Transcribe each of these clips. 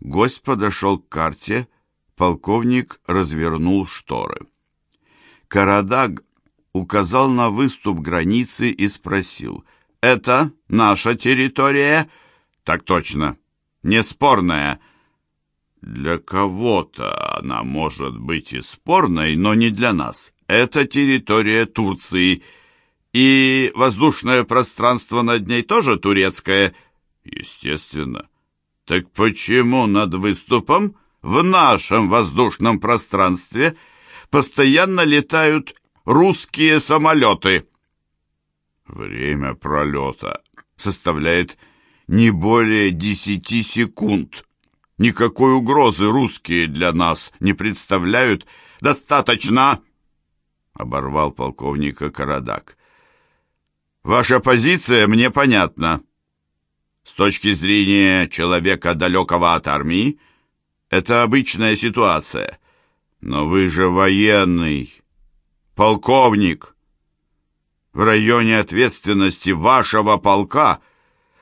Гость подошел к карте, полковник развернул шторы. Карадаг указал на выступ границы и спросил, «Это наша территория?» «Так точно. Неспорная». «Для кого-то она может быть и спорной, но не для нас. Это территория Турции. И воздушное пространство над ней тоже турецкое?» «Естественно. Так почему над выступом в нашем воздушном пространстве постоянно летают русские самолеты?» Время пролета составляет не более десяти секунд. Никакой угрозы русские для нас не представляют. Достаточно!» — оборвал полковника Карадак. «Ваша позиция мне понятна. С точки зрения человека, далекого от армии, это обычная ситуация. Но вы же военный, полковник. В районе ответственности вашего полка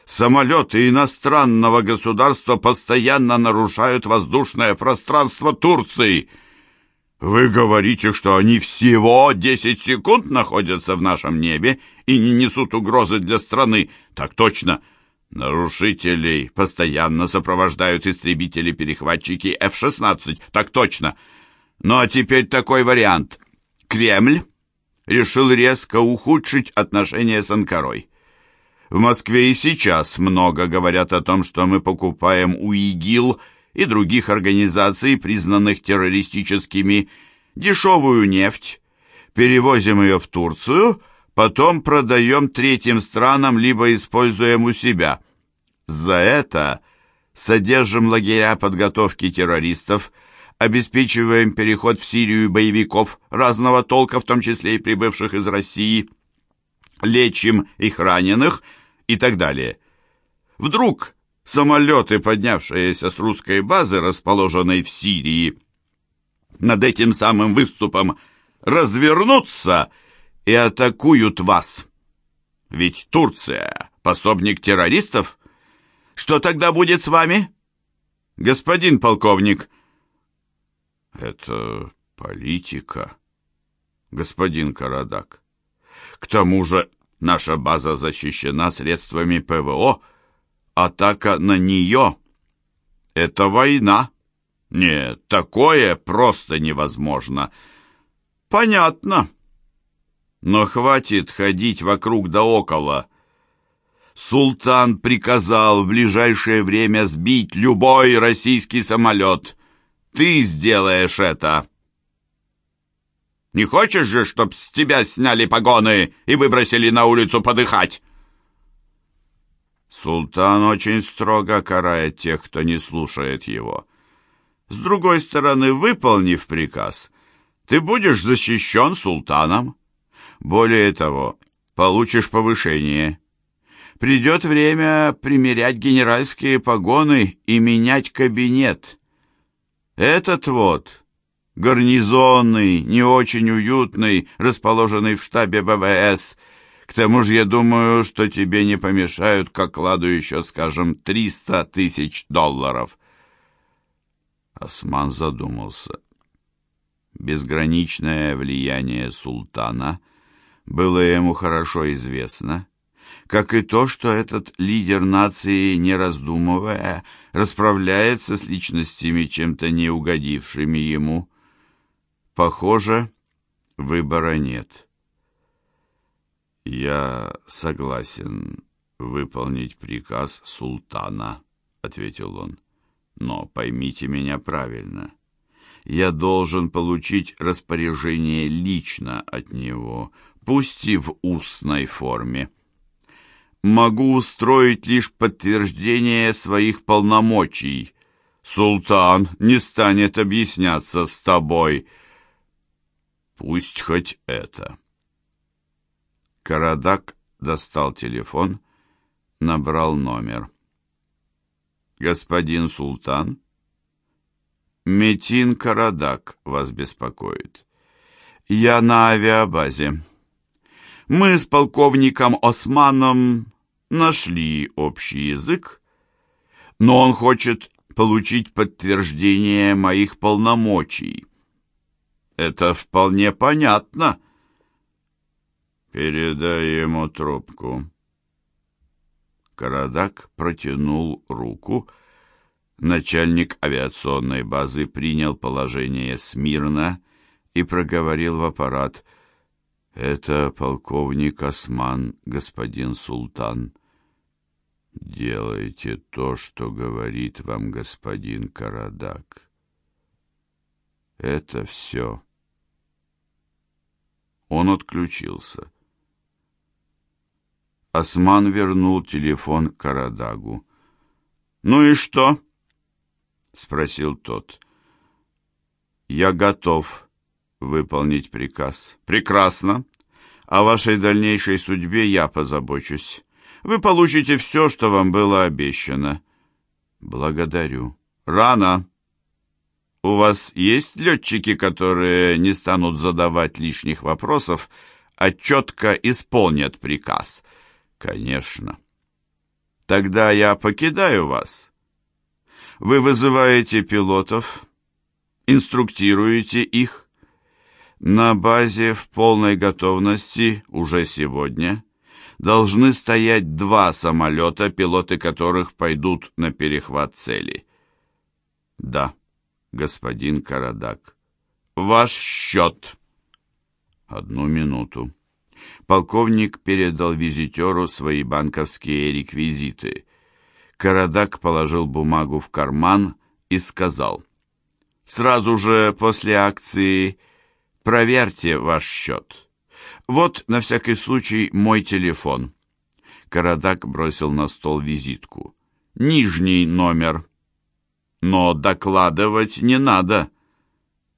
самолеты иностранного государства постоянно нарушают воздушное пространство Турции. Вы говорите, что они всего 10 секунд находятся в нашем небе и не несут угрозы для страны. Так точно. Нарушителей постоянно сопровождают истребители-перехватчики F-16. Так точно. Ну а теперь такой вариант. Кремль решил резко ухудшить отношения с Анкарой. В Москве и сейчас много говорят о том, что мы покупаем у ИГИЛ и других организаций, признанных террористическими, дешевую нефть, перевозим ее в Турцию, потом продаем третьим странам, либо используем у себя. За это содержим лагеря подготовки террористов, обеспечиваем переход в Сирию боевиков разного толка, в том числе и прибывших из России, лечим их раненых и так далее. Вдруг самолеты, поднявшиеся с русской базы, расположенной в Сирии, над этим самым выступом развернутся и атакуют вас. Ведь Турция — пособник террористов. Что тогда будет с вами, господин полковник?» Это политика, господин Карадак. К тому же наша база защищена средствами ПВО. Атака на нее — это война. Нет, такое просто невозможно. Понятно. Но хватит ходить вокруг да около. Султан приказал в ближайшее время сбить любой российский самолет — ты сделаешь это. Не хочешь же, чтоб с тебя сняли погоны и выбросили на улицу подыхать? Султан очень строго карает тех, кто не слушает его. С другой стороны, выполнив приказ, ты будешь защищен султаном. Более того, получишь повышение. Придет время примерять генеральские погоны и менять кабинет. Этот вот, гарнизонный, не очень уютный, расположенный в штабе ВВС. К тому же я думаю, что тебе не помешают к окладу еще, скажем, триста тысяч долларов. Осман задумался. Безграничное влияние султана было ему хорошо известно, как и то, что этот лидер нации, не раздумывая, расправляется с личностями, чем-то не угодившими ему. Похоже, выбора нет. «Я согласен выполнить приказ султана», — ответил он. «Но поймите меня правильно. Я должен получить распоряжение лично от него, пусть и в устной форме» могу устроить лишь подтверждение своих полномочий. Султан не станет объясняться с тобой. Пусть хоть это. Карадак достал телефон, набрал номер. «Господин Султан?» «Метин Карадак вас беспокоит. Я на авиабазе. Мы с полковником Османом нашли общий язык, но он хочет получить подтверждение моих полномочий. Это вполне понятно. Передай ему трубку. Карадак протянул руку. Начальник авиационной базы принял положение смирно и проговорил в аппарат. «Это полковник Осман, господин Султан». «Делайте то, что говорит вам господин Карадак». «Это все». Он отключился. Осман вернул телефон Карадагу. «Ну и что?» — спросил тот. «Я готов выполнить приказ». «Прекрасно. О вашей дальнейшей судьбе я позабочусь. Вы получите все, что вам было обещано». «Благодарю». «Рано. У вас есть летчики, которые не станут задавать лишних вопросов, а четко исполнят приказ?» Конечно. Тогда я покидаю вас. Вы вызываете пилотов, инструктируете их. На базе в полной готовности уже сегодня должны стоять два самолета, пилоты которых пойдут на перехват цели. Да, господин Карадак. Ваш счет. Одну минуту полковник передал визитеру свои банковские реквизиты. Карадак положил бумагу в карман и сказал, «Сразу же после акции проверьте ваш счет. Вот, на всякий случай, мой телефон». Карадак бросил на стол визитку. «Нижний номер». «Но докладывать не надо.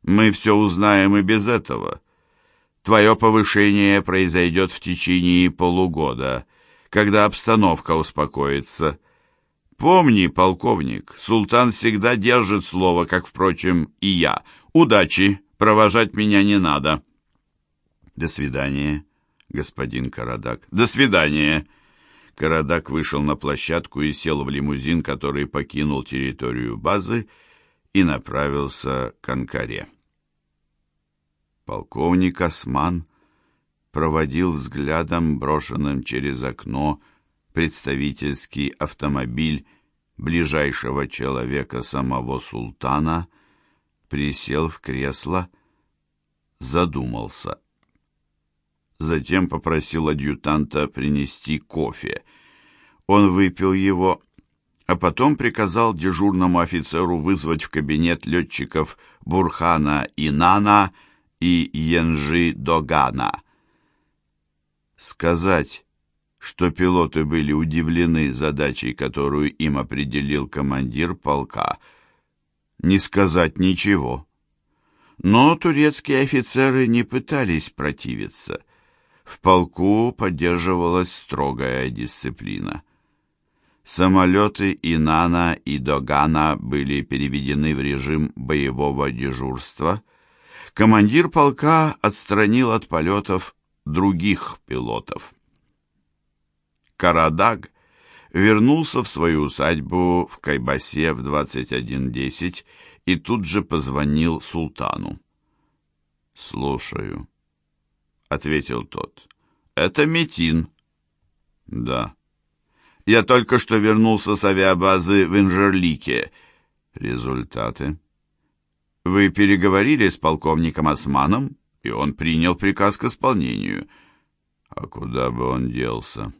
Мы все узнаем и без этого». Твое повышение произойдет в течение полугода, когда обстановка успокоится. Помни, полковник, султан всегда держит слово, как, впрочем, и я. Удачи, провожать меня не надо. До свидания, господин Карадак. До свидания. Карадак вышел на площадку и сел в лимузин, который покинул территорию базы и направился к Анкаре. Полковник Осман проводил взглядом, брошенным через окно, представительский автомобиль ближайшего человека самого султана, присел в кресло, задумался. Затем попросил адъютанта принести кофе. Он выпил его, а потом приказал дежурному офицеру вызвать в кабинет летчиков Бурхана и Нана и Янжи Догана. Сказать, что пилоты были удивлены задачей, которую им определил командир полка, не сказать ничего. Но турецкие офицеры не пытались противиться. В полку поддерживалась строгая дисциплина. Самолеты Инана и Догана были переведены в режим боевого дежурства – командир полка отстранил от полетов других пилотов. Карадаг вернулся в свою усадьбу в Кайбасе в 21.10 и тут же позвонил султану. «Слушаю», — ответил тот. «Это Метин». «Да». «Я только что вернулся с авиабазы в Инжерлике. Результаты?» Вы переговорили с полковником Османом, и он принял приказ к исполнению. А куда бы он делся?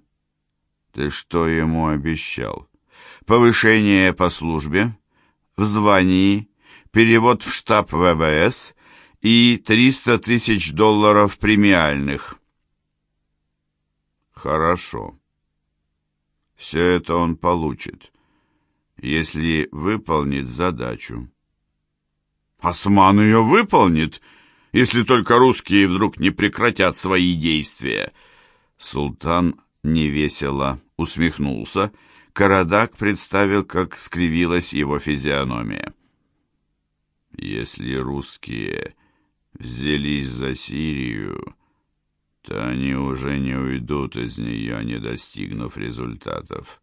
Ты что ему обещал? Повышение по службе, в звании, перевод в штаб ВВС и 300 тысяч долларов премиальных. Хорошо. Все это он получит, если выполнит задачу. Осман ее выполнит, если только русские вдруг не прекратят свои действия. Султан невесело усмехнулся. Карадак представил, как скривилась его физиономия. Если русские взялись за Сирию, то они уже не уйдут из нее, не достигнув результатов.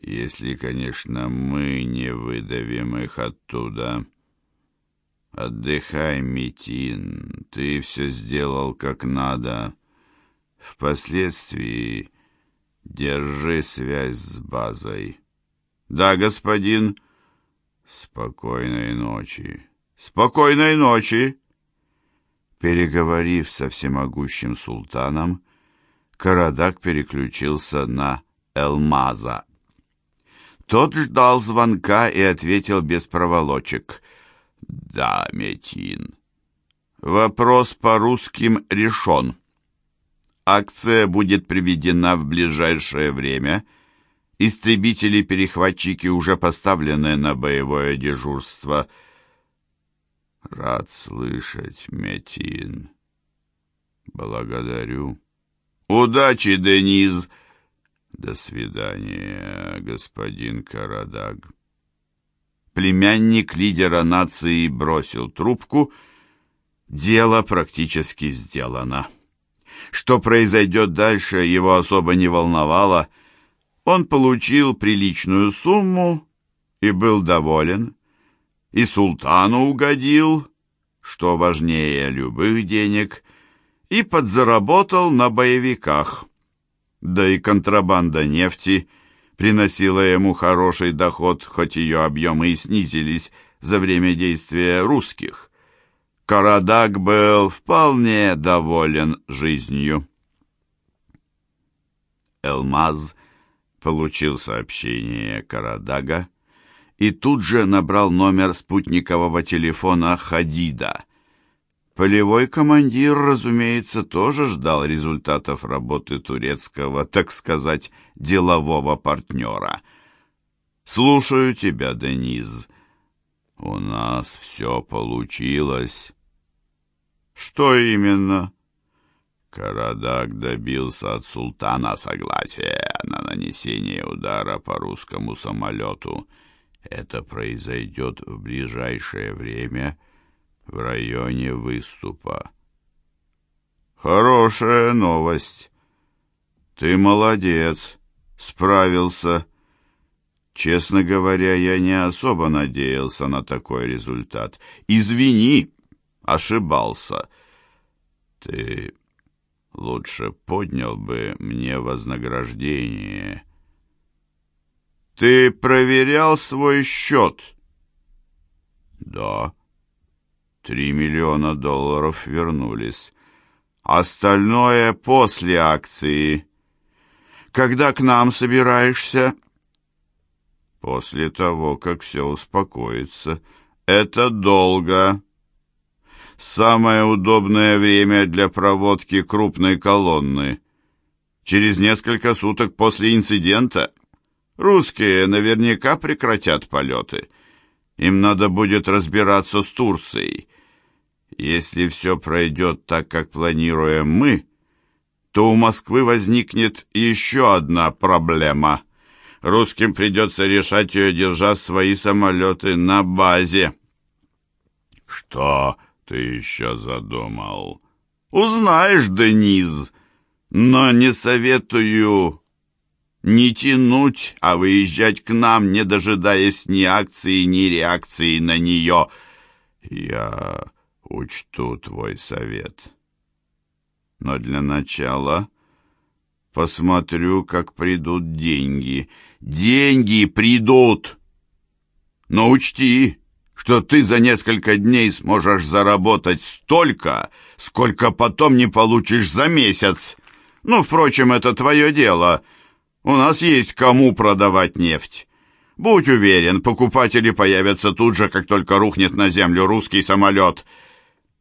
Если, конечно, мы не выдавим их оттуда. Отдыхай, Митин, ты все сделал как надо. Впоследствии держи связь с базой. Да, господин. Спокойной ночи. Спокойной ночи. Переговорив со всемогущим султаном, Карадак переключился на Элмаза. Тот ждал звонка и ответил без проволочек. «Да, Метин. Вопрос по русским решен. Акция будет приведена в ближайшее время. Истребители-перехватчики уже поставлены на боевое дежурство». «Рад слышать, Метин. Благодарю». «Удачи, Дениз!» «До свидания, господин Карадаг». Племянник лидера нации бросил трубку. Дело практически сделано. Что произойдет дальше, его особо не волновало. Он получил приличную сумму и был доволен. И султану угодил, что важнее любых денег, и подзаработал на боевиках да и контрабанда нефти приносила ему хороший доход, хоть ее объемы и снизились за время действия русских. Карадак был вполне доволен жизнью. Элмаз получил сообщение Карадага и тут же набрал номер спутникового телефона Хадида – Полевой командир, разумеется, тоже ждал результатов работы турецкого, так сказать, делового партнера. «Слушаю тебя, Дениз. У нас все получилось». «Что именно?» Карадак добился от султана согласия на нанесение удара по русскому самолету. Это произойдет в ближайшее время — в районе выступа. Хорошая новость. Ты молодец, справился. Честно говоря, я не особо надеялся на такой результат. Извини, ошибался. Ты лучше поднял бы мне вознаграждение. Ты проверял свой счет? Да. Три миллиона долларов вернулись. Остальное после акции. Когда к нам собираешься? После того, как все успокоится. Это долго. Самое удобное время для проводки крупной колонны. Через несколько суток после инцидента русские наверняка прекратят полеты. Им надо будет разбираться с Турцией. Если все пройдет так, как планируем мы, то у Москвы возникнет еще одна проблема. Русским придется решать ее, держа свои самолеты на базе. Что ты еще задумал? Узнаешь, Дениз, но не советую не тянуть, а выезжать к нам, не дожидаясь ни акции, ни реакции на нее. Я учту твой совет. Но для начала посмотрю, как придут деньги. Деньги придут! Но учти, что ты за несколько дней сможешь заработать столько, сколько потом не получишь за месяц. Ну, впрочем, это твое дело. У нас есть кому продавать нефть. Будь уверен, покупатели появятся тут же, как только рухнет на землю русский самолет —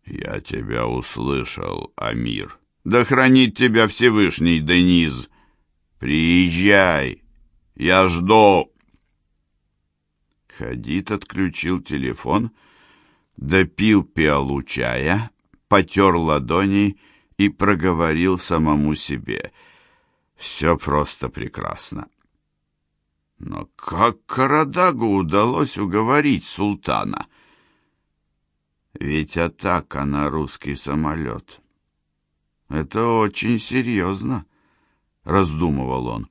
«Я тебя услышал, Амир. Да хранит тебя Всевышний, Дениз. Приезжай, я жду». Хадид отключил телефон, допил пиалу чая, потер ладони и проговорил самому себе. «Все просто прекрасно». Но как Карадагу удалось уговорить султана? Ведь атака на русский самолет. Это очень серьезно, раздумывал он.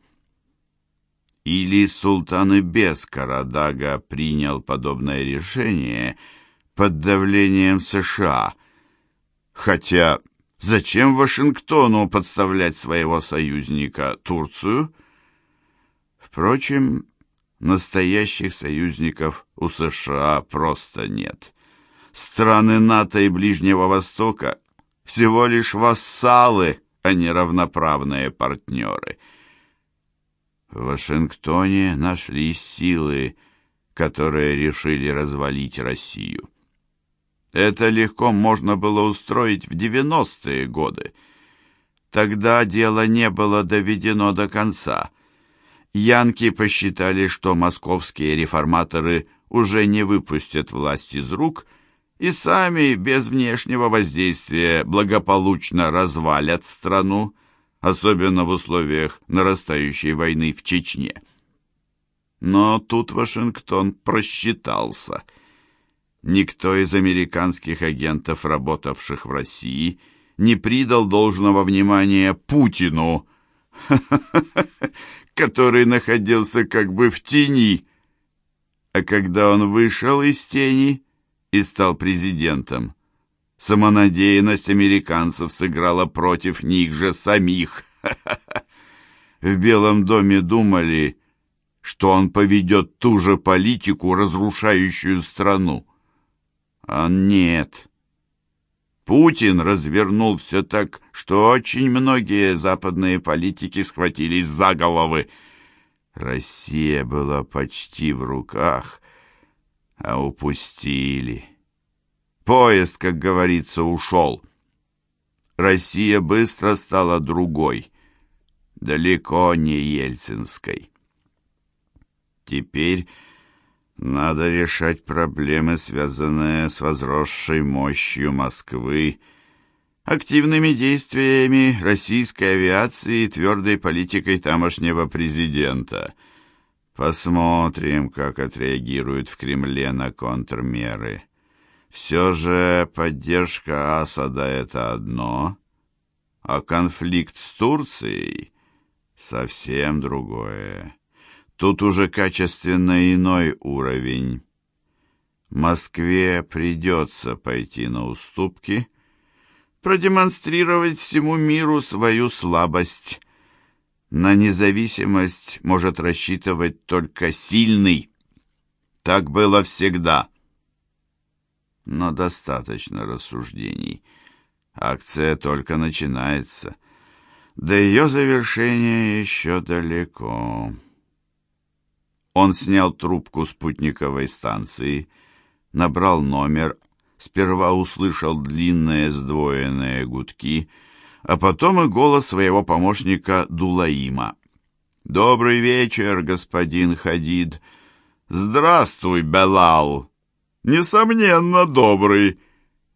Или султан без Карадага принял подобное решение под давлением США. Хотя зачем Вашингтону подставлять своего союзника Турцию? Впрочем, настоящих союзников у США просто нет. Страны НАТО и Ближнего Востока всего лишь вассалы, а не равноправные партнеры. В Вашингтоне нашлись силы, которые решили развалить Россию. Это легко можно было устроить в 90-е годы. Тогда дело не было доведено до конца. Янки посчитали, что московские реформаторы уже не выпустят власть из рук и сами без внешнего воздействия благополучно развалят страну, особенно в условиях нарастающей войны в Чечне. Но тут Вашингтон просчитался. Никто из американских агентов, работавших в России, не придал должного внимания Путину, который находился как бы в тени. А когда он вышел из тени и стал президентом, Самонадеянность американцев сыграла против них же самих. В Белом доме думали, что он поведет ту же политику, разрушающую страну. А нет. Путин развернул все так, что очень многие западные политики схватились за головы. Россия была почти в руках, а упустили. Поезд, как говорится, ушел. Россия быстро стала другой, далеко не ельцинской. Теперь надо решать проблемы, связанные с возросшей мощью Москвы, активными действиями российской авиации и твердой политикой тамошнего президента. Посмотрим, как отреагируют в Кремле на контрмеры. Все же поддержка Асада — это одно, а конфликт с Турцией — совсем другое. Тут уже качественно иной уровень. Москве придется пойти на уступки, продемонстрировать всему миру свою слабость. На независимость может рассчитывать только сильный. Так было всегда но достаточно рассуждений. Акция только начинается. До ее завершения еще далеко. Он снял трубку спутниковой станции, набрал номер, сперва услышал длинные сдвоенные гудки, а потом и голос своего помощника Дулаима. «Добрый вечер, господин Хадид!» «Здравствуй, Белал!» «Несомненно, добрый.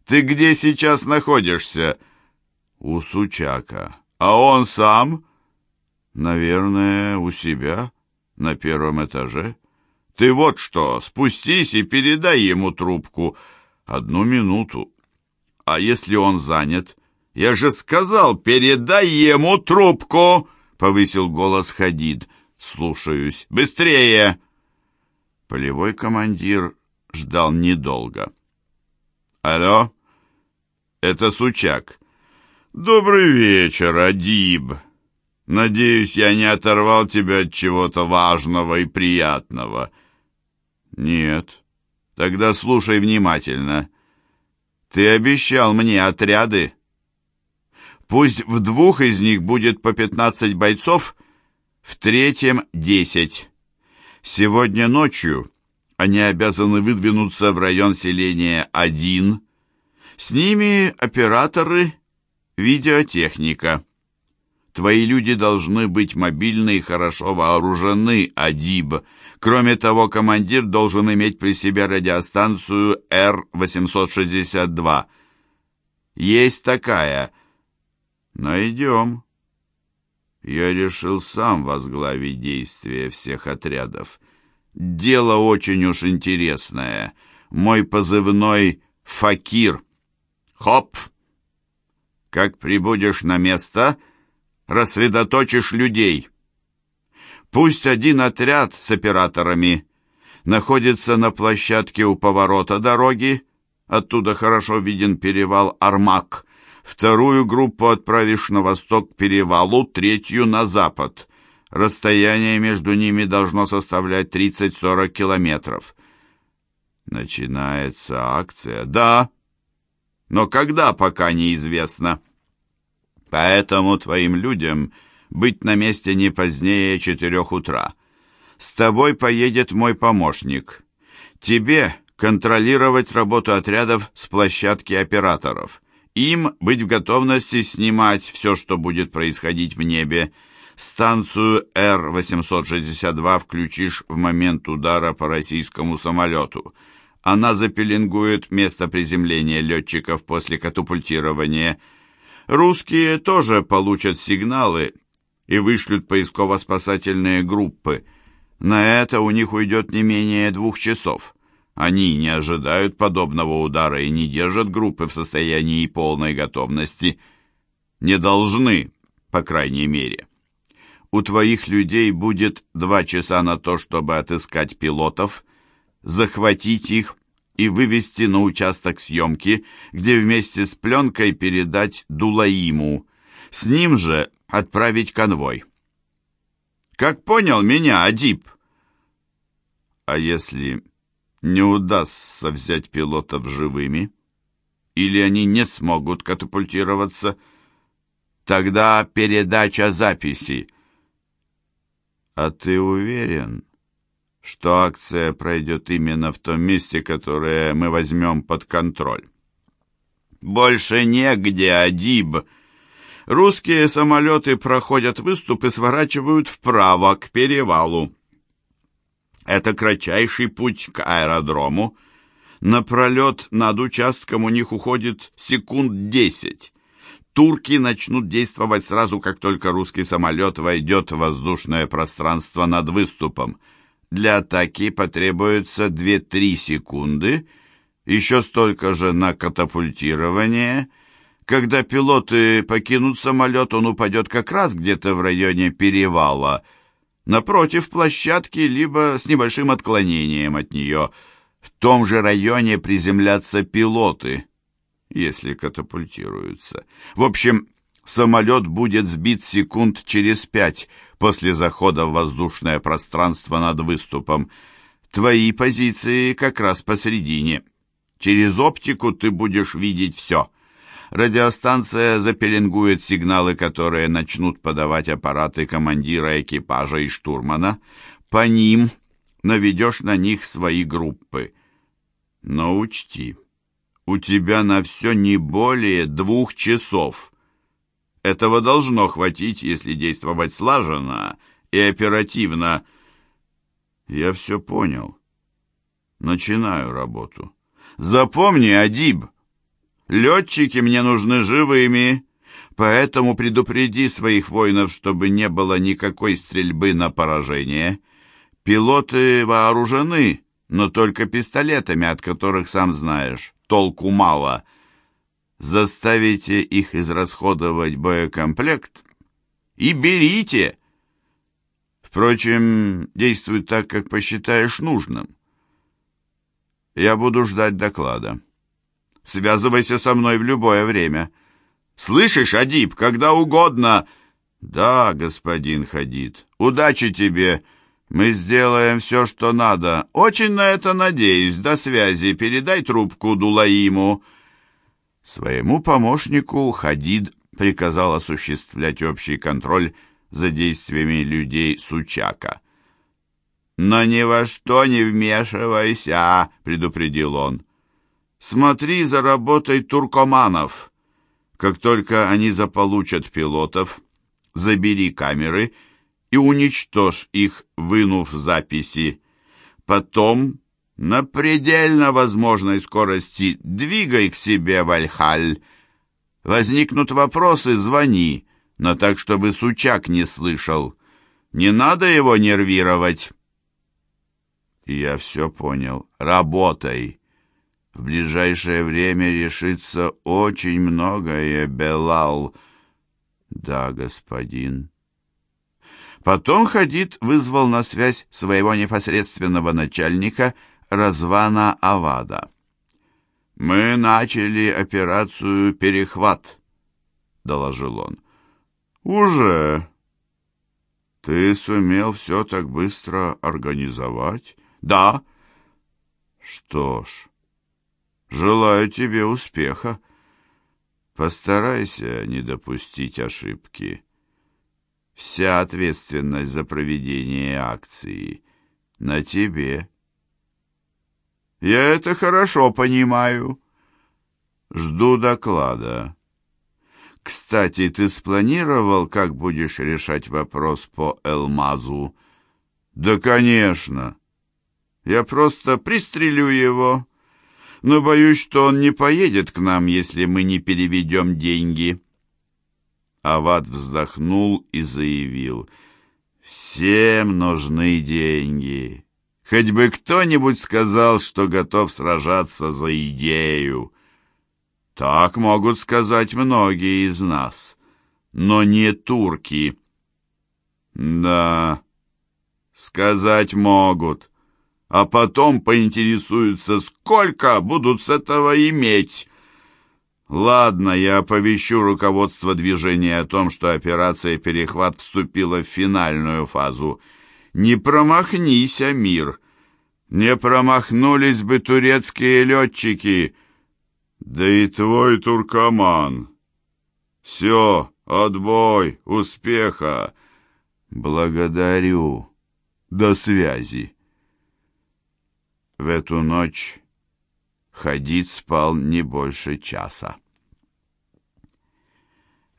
Ты где сейчас находишься?» «У Сучака. А он сам?» «Наверное, у себя, на первом этаже». «Ты вот что, спустись и передай ему трубку. Одну минуту. А если он занят?» «Я же сказал, передай ему трубку!» — повысил голос Хадид. «Слушаюсь. Быстрее!» Полевой командир ждал недолго. «Алло, это Сучак. Добрый вечер, Адиб. Надеюсь, я не оторвал тебя от чего-то важного и приятного». «Нет. Тогда слушай внимательно. Ты обещал мне отряды. Пусть в двух из них будет по пятнадцать бойцов, в третьем — десять. Сегодня ночью они обязаны выдвинуться в район селения 1. С ними операторы, видеотехника. Твои люди должны быть мобильны и хорошо вооружены, Адиб. Кроме того, командир должен иметь при себе радиостанцию Р-862. Есть такая. Найдем. Я решил сам возглавить действия всех отрядов. Дело очень уж интересное. Мой позывной «Факир». Хоп! Как прибудешь на место, рассредоточишь людей. Пусть один отряд с операторами находится на площадке у поворота дороги, оттуда хорошо виден перевал Армак, вторую группу отправишь на восток к перевалу, третью на запад. Расстояние между ними должно составлять 30-40 километров. Начинается акция. Да, но когда, пока неизвестно. Поэтому твоим людям быть на месте не позднее четырех утра. С тобой поедет мой помощник. Тебе контролировать работу отрядов с площадки операторов. Им быть в готовности снимать все, что будет происходить в небе. Станцию Р-862 включишь в момент удара по российскому самолету. Она запеленгует место приземления летчиков после катапультирования. Русские тоже получат сигналы и вышлют поисково-спасательные группы. На это у них уйдет не менее двух часов. Они не ожидают подобного удара и не держат группы в состоянии полной готовности. Не должны, по крайней мере. У твоих людей будет два часа на то, чтобы отыскать пилотов, захватить их и вывести на участок съемки, где вместе с пленкой передать Дулаиму. С ним же отправить конвой. Как понял меня, Адип? А если не удастся взять пилотов живыми, или они не смогут катапультироваться, тогда передача записи. А ты уверен, что акция пройдет именно в том месте, которое мы возьмем под контроль. «Больше негде, Адиб!» Русские самолеты проходят выступ и сворачивают вправо, к перевалу. Это кратчайший путь к аэродрому. На пролет над участком у них уходит секунд десять. Турки начнут действовать сразу, как только русский самолет войдет в воздушное пространство над выступом. Для атаки потребуется 2-3 секунды, еще столько же на катапультирование. Когда пилоты покинут самолет, он упадет как раз где-то в районе перевала, напротив площадки, либо с небольшим отклонением от нее. В том же районе приземлятся пилоты, если катапультируются. В общем, самолет будет сбит секунд через пять – после захода в воздушное пространство над выступом. Твои позиции как раз посередине. Через оптику ты будешь видеть все. Радиостанция запеленгует сигналы, которые начнут подавать аппараты командира экипажа и штурмана. По ним наведешь на них свои группы. Но учти, у тебя на все не более двух часов. Этого должно хватить, если действовать слаженно и оперативно. Я все понял. Начинаю работу. Запомни, Адиб, летчики мне нужны живыми, поэтому предупреди своих воинов, чтобы не было никакой стрельбы на поражение. Пилоты вооружены, но только пистолетами, от которых, сам знаешь, толку мало — заставите их израсходовать боекомплект и берите. Впрочем, действуй так, как посчитаешь нужным. Я буду ждать доклада. Связывайся со мной в любое время. Слышишь, Адиб, когда угодно. Да, господин Хадид, удачи тебе. Мы сделаем все, что надо. Очень на это надеюсь. До связи. Передай трубку Дулаиму. Своему помощнику Хадид приказал осуществлять общий контроль за действиями людей Сучака. «Но ни во что не вмешивайся», — предупредил он. «Смотри за работой туркоманов. Как только они заполучат пилотов, забери камеры уничтожь их, вынув записи. Потом на предельно возможной скорости двигай к себе, Вальхаль. Возникнут вопросы, звони, но так, чтобы Сучак не слышал. Не надо его нервировать. Я все понял. Работай. В ближайшее время решится очень многое, Белал. Да, господин. Потом Хадид вызвал на связь своего непосредственного начальника Развана Авада. «Мы начали операцию «Перехват», — доложил он. «Уже?» «Ты сумел все так быстро организовать?» «Да». «Что ж, желаю тебе успеха. Постарайся не допустить ошибки». Вся ответственность за проведение акции на тебе. Я это хорошо понимаю. Жду доклада. Кстати, ты спланировал, как будешь решать вопрос по Элмазу? Да, конечно. Я просто пристрелю его. Но боюсь, что он не поедет к нам, если мы не переведем деньги. Ават вздохнул и заявил, «Всем нужны деньги. Хоть бы кто-нибудь сказал, что готов сражаться за идею. Так могут сказать многие из нас, но не турки». «Да, сказать могут» а потом поинтересуются, сколько будут с этого иметь. Ладно, я оповещу руководство движения о том, что операция «Перехват» вступила в финальную фазу. Не промахнись, Амир. Не промахнулись бы турецкие летчики. Да и твой туркоман. Все, отбой, успеха. Благодарю. До связи. В эту ночь Хадид спал не больше часа.